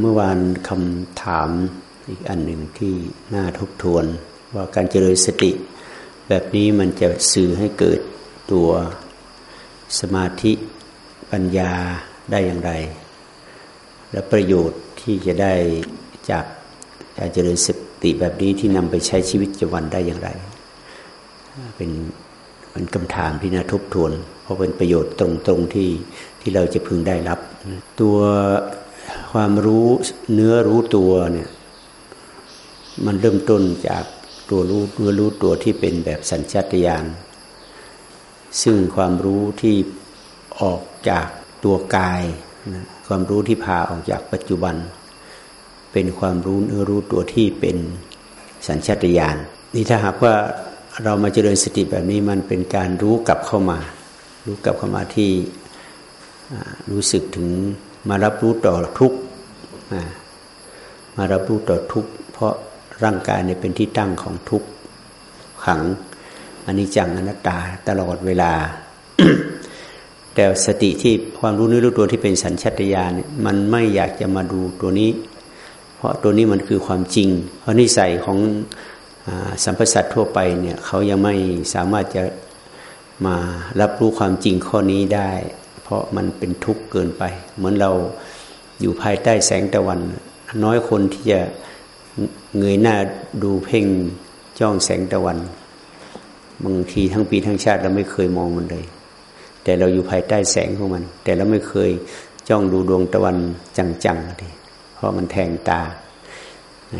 เมื่อวานคำถามอีกอันหนึ่งที่น่าทบทวน ว่าการเจริญสติ แบบนี้มันจะสื่อให้เกิดตัวสมาธิปัญญาได้อย่างไร และประโยชน์ที่จะได้จากการเจริญสติแบบนี้ที่นำไปใช้ชีวิตประจำวันได้อย่างไร เป็นเป็นคำถามที่น่าทบทวน เพราะเป็นประโยชน์ตรงๆที่ที่เราจะพึงได้รับ ตัว ความรู้เนื้อรู้ตัวเนี่ย มันเริ่มต้นจากตัวรู้เนื้อรู้ตัวที่เป็นแบบสัญชาตญาณซึ่งความรู้ที่ออกจากตัวกายนะความรู้ที่พาออกจากปัจจุบัน เป็นความรู้เนื้อรู้ตัวที่เป็นสัญชาตญาณนี่ถ้าหากว่าเรามาเจริญสติแบบนี้มันเป็นการรู้กลับเข้ามา รู้กลับเข้ามาที่รู้สึกถึงมารับรู้ต่อทุก มารับรู้ต่อทุกเพราะร่างกายเนี่ยเป็นที่ตั้งของทุกขังอันนี้จังอนัตตาตลอดเวลา แต่สติที่ความรู้นี้รู้ตัวที่เป็นสัญชตาตญาณเนี่ยมันไม่อยากจะมาดูตัวนี้ เพราะตัวนี้มันคือความจริง เพราะนิสัยของสัมพสัตทั่วไปเนี่ยเขายังไม่สามารถจะมารับรู้ความจริงข้อนี้ได้ เพราะมันเป็นทุกข์เกินไป เหมือนเรา อยู่ภายใต้แสงตะวัน น้อยคนที่จะเงยหน้าดูเพ่งจ้องแสงตะวัน บางทีทั้งปีทั้งชาติเราไม่เคยมองมันเลย แต่เราอยู่ภายใต้แสงของมัน แต่เราไม่เคยจ้องดูดวงตะวันจังๆเลยเพราะมันแทงตา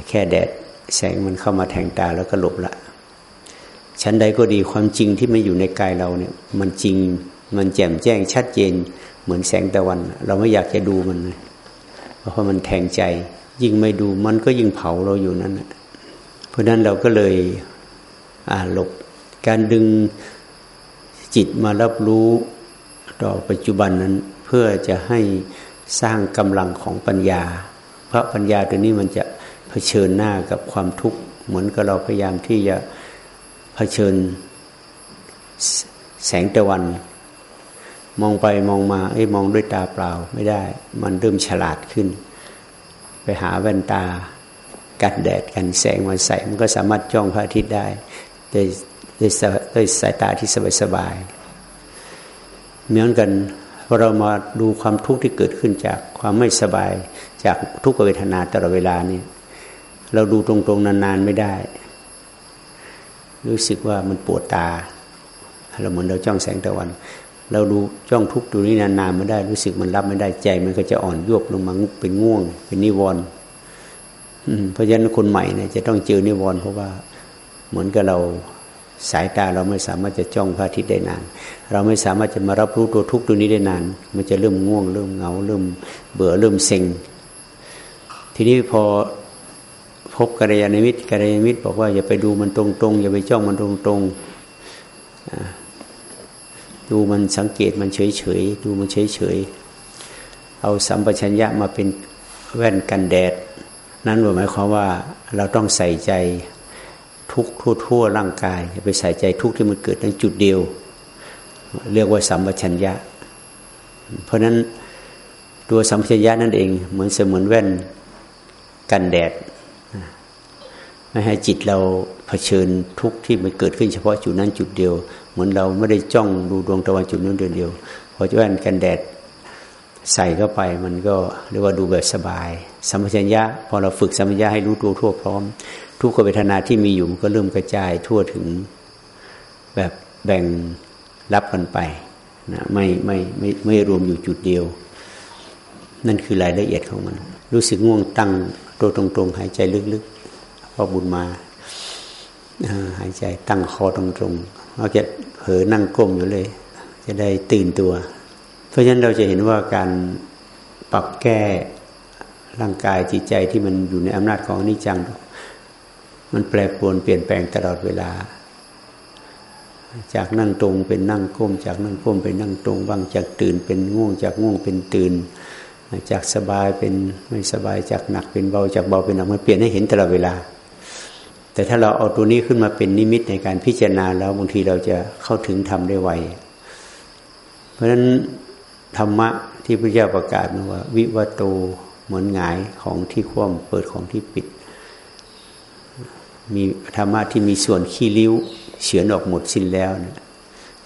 แค่แดดแสงมันเข้ามาแทงตาแล้วก็หลบละชั้นใดก็ดีความจริงที่ไม่อยู่ในกายเราเนี่ย มันจริงมันแจ่มแจ้งชัดเจน เหมือนแสงตะวัน เราไม่อยากจะดูมันเลย เพราะมันแทงใจ ยิ่งไม่ดูมันก็ยิ่งเผาเราอยู่นั่นเพราะนั้นเราก็เลยอ่าหลบการดึงจิตมารับรู้ต่อปัจจุบันนั้น เพื่อจะให้สร้างกำลังของปัญญา เพราะปัญญาตัวนี้มันจะเผชิญหน้ากับความทุกข์ เหมือนกับเราพยายามที่จะเผชิญแสงตะวัน มองไปมองมาไอ้มองด้วยตาเปล่าไม่ได้ มันเริ่มฉลาดขึ้น ไปหาแว่นตากันแดดกันแสงมาใส่มันก็สามารถจ้องพระอาทิตย์ได้โดยด้วยดยสายตาที่สบายๆเหมือนกันพอเรามาดูความทุกข์ที่เกิดขึ้นจากความไม่สบายจากทุกขเวทนาตลอดเวลานี่เราดูตรงๆนานๆไม่ได้ รู้สึกว่ามันปวดตาเราเหมือนเราจ้องแสงตะวัน เราดูจ้องทุกตัวนี้นานๆไม่ได้รู้สึกมันรับไม่ได้ใจ มันก็จะอ่อนยวบลงมาเป็นง่วง เป็นนิวรณ์เพราะฉะนั้นคนใหม่เนี่ยจะต้องเจอนิวรณ์เพราะว่าเหมือนกับเราสายตาเราไม่สามารถจะจ้องพระอาทิตย์ได้นาน เราไม่สามารถจะมารับรู้ตัวทุกตัวนี้ได้นาน มันจะเริ่มง่วง เริ่มเหงา เริ่มเบื่อเริ่มเซ็ง ทีนี้พอพบกัลยาณมิตรกัลยาณมิตรบอกว่าอย่าไปดูมันตรงๆอย่าไปจ้องมันตรงๆ ดูมันสังเกตมันเฉยๆดูมันเฉยๆเอาสัมปชัญญะมาเป็นแว่นกันแดด นั้นหมายความว่าเราต้องใส่ใจทุกทั่วทั่วร่างกายไปใส่ใจทุกที่มันเกิดในจุดเดียว เรียกว่าสัมปชัญญะ เพราะนั้นตัวสัมปชัญญะนั่นเองเหมือนเสมือนแว่นกันแดด ไม่ให้จิตเรา เผชิญทุกที่มันเกิดขึ้นเฉพาะจุดนั้นจุดเดียว เหมือนเราไม่ได้จ้องดูดวงตะวันจุดนั้นเดียวเดียวพอแว่นกันแดดใส่เข้าไปมันก็เรียกว่าดูแบบสบาย สัมปชัญญะพอเราฝึกสัมปชัญญะให้รู้ตัวทั่วพร้อม ทุกขเวทนาที่มีอยู่มันก็เริ่มกระจายทั่วถึงแบบแบ่งรับกันไปนะไม่ไม่ไม่ไม่รวมอยู่จุดเดียว นั่นคือรายละเอียดของมัน รู้สึกง่วงตั้งตัวตรงๆหายใจลึกๆพอบุญมา หายใจตั้งคอตรงๆเราจะเผลอนั่งก้มอยู่เลย จะได้ตื่นตัว เพราะฉะนั้นเราจะเห็นว่าการปรับแก้ร่างกายจิตใจที่มันอยู่ในอำนาจของนิจัง มันแปรปรวนเปลี่ยนแปลงตลอดเวลา จากนั่งตรงเป็นนั่งก้ม จากนั่งก้มเป็นนั่งตรงบ้างจากตื่นเป็นง่วง จากง่วงเป็นตื่น จากสบายเป็นไม่สบายจากหนักเป็นเบาจากเบาเป็นหนักมันเปลี่ยนให้เห็นตลอดเวลา แต่ถ้าเราเอาตัวนี้ขึ้นมาเป็นนิมิตในการพิจารณาแล้วบางทีเราจะเข้าถึงทำได้ไว เพราะฉะนั้นธรรมะที่พระเจ้าประกาศว่า วิวัตโตเหมือนหงายของที่คว่ำเปิดของที่ปิด มีธรรมะที่มีส่วนขี้ริ้ว เฉือนออกหมดสิ้นแล้วนี่ย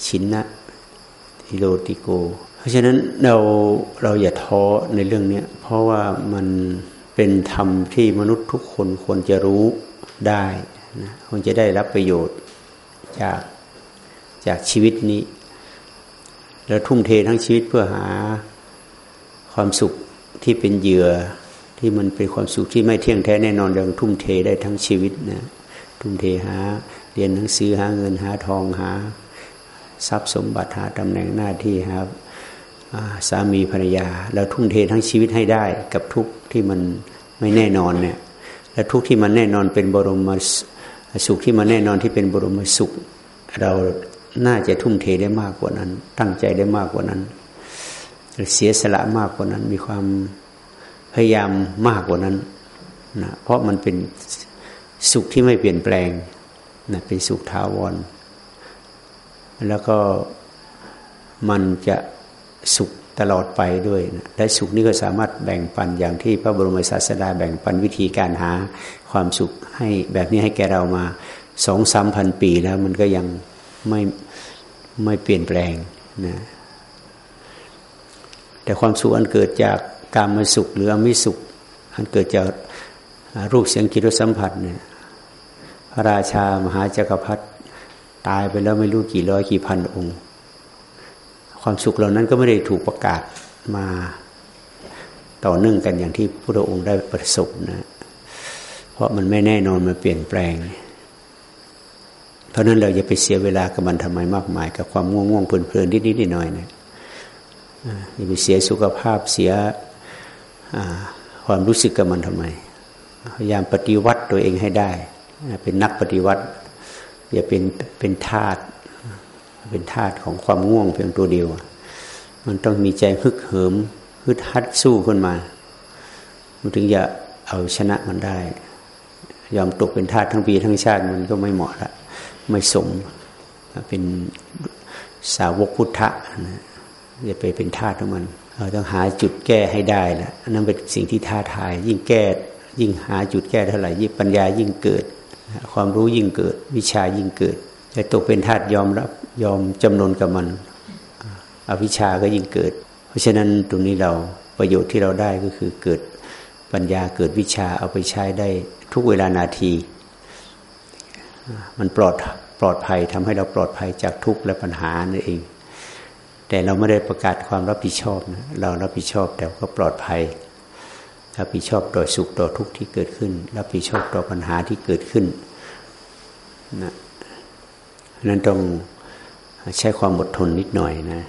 ชินนะฮิโรติโก เพราะฉะนั้นเราเราอย่าท้อในเรื่องนี้เพราะว่ามันเป็นธรรมที่มนุษย์ทุกคนควรจะรู้ ได้นะควรจะได้รับประโยชน์จากจากชีวิตนี้แล้วทุ่มเททั้งชีวิตเพื่อหาความสุขที่เป็นเหยื่อที่มันเป็นความสุขที่ไม่เที่ยงแท้แน่นอนยังทุ่มเทได้ทั้งชีวิตนะทุ่มเทหาเรียนหนังสือหาเงินหาทองหา ทรัพย์สมบัติหาตำแหน่งหน้าที่ครับสามีภรรยา เราทุ่มเททั้งชีวิตให้ได้กับทุกที่มันไม่แน่นอนเนี่ย และทุกที่มันแน่นอนเป็นบรมสุขที่มันแน่นอนที่เป็นบรมสุข เราน่าจะทุ่มเทได้มากกว่านั้น ตั้งใจได้มากกว่านั้นเสียสละมากกว่านั้น มีความพยายามมากกว่านั้นนะเพราะมันเป็นสุขที่ไม่เปลี่ยนแปลงนะเป็นสุขทาวร แล้วก็มันจะ สุขตลอดไปด้วยนะและสุขนี้ก็สามารถแบ่งปันอย่างที่พระบรมศาสดาแบ่งปันวิธีการหาความสุขให้แบบนี้ให้แกเรามาสองสามพันปีแล้วมันก็ยังไม่ไม่เปลี่ยนแปลงนะแต่ความสุขอันเกิดจากการมสุขหรืออมิสุข อันเกิดจากรูปเสียงกิริสัมผัสเนี่ยพระราชามหาจักรพรรดิตายไปแล้วไม่รู้กี่ร้อยกี่พันองค์ ความสุขเหล่านั้นก็ไม่ได้ถูกประกาศมาต่อเนื่องกันอย่างที่พระองค์ได้ประสบนะ เพราะมันไม่แน่นอนมันเปลี่ยนแปลง เพราะนั้นเราอย่าไปเสียเวลากับมันทำไมมากมาย กับความง่วงง่วงเพลินๆนิดๆหน่อยๆนะอย่าไปเสียสุขภาพเสียความรู้สึกกับมันทำไม พยายามปฏิวัติตัวเองให้ได้ เป็นนักปฏิวัติ อย่าเป็นเป็นทาส เป็นทาสของความง่วงเพียงตัวเดียว มันต้องมีใจฮึกเหิมฮึดฮัดสู้ขึ้นมา มันถึงจะเอาชนะมันได้ ยอมตกเป็นทาสทั้งปีทั้งชาติมันก็ไม่เหมาะละ ไม่สม เป็นสาวกพุทธะนะอย่าไปเป็นทาสของมัน เราต้องหาจุดแก้ให้ได้ละนั่นเป็นสิ่งที่ท้าทาย ยิ่งแก้ ยิ่งหาจุดแก้เท่าไหร่ยิ่งปัญญายิ่งเกิด ความรู้ยิ่งเกิด วิชายิ่งเกิด จะตกเป็นทาสยอมรับ ยอมจำนนกับมัน อวิชาก็ยิ่งเกิด เพราะฉะนั้นตรงนี้เราประโยชน์ที่เราได้ก็คือเกิดปัญญาเกิดวิชาเอาไปใช้ได้ทุกเวลานาที มันปลอดปลอดภัยทำให้เราปลอดภัยจากทุกข์และปัญหานั่นเอง แต่เราไม่ได้ประกาศความรับผิดชอบนะเรารับผิดชอบแต่ก็ปลอดภัย รับผิดชอบต่อสุขต่อทุกข์ที่เกิดขึ้น รับผิดชอบต่อปัญหาที่เกิดขึ้นนะ นั้นต้องใช้ความอดทนนิดหน่อยนะ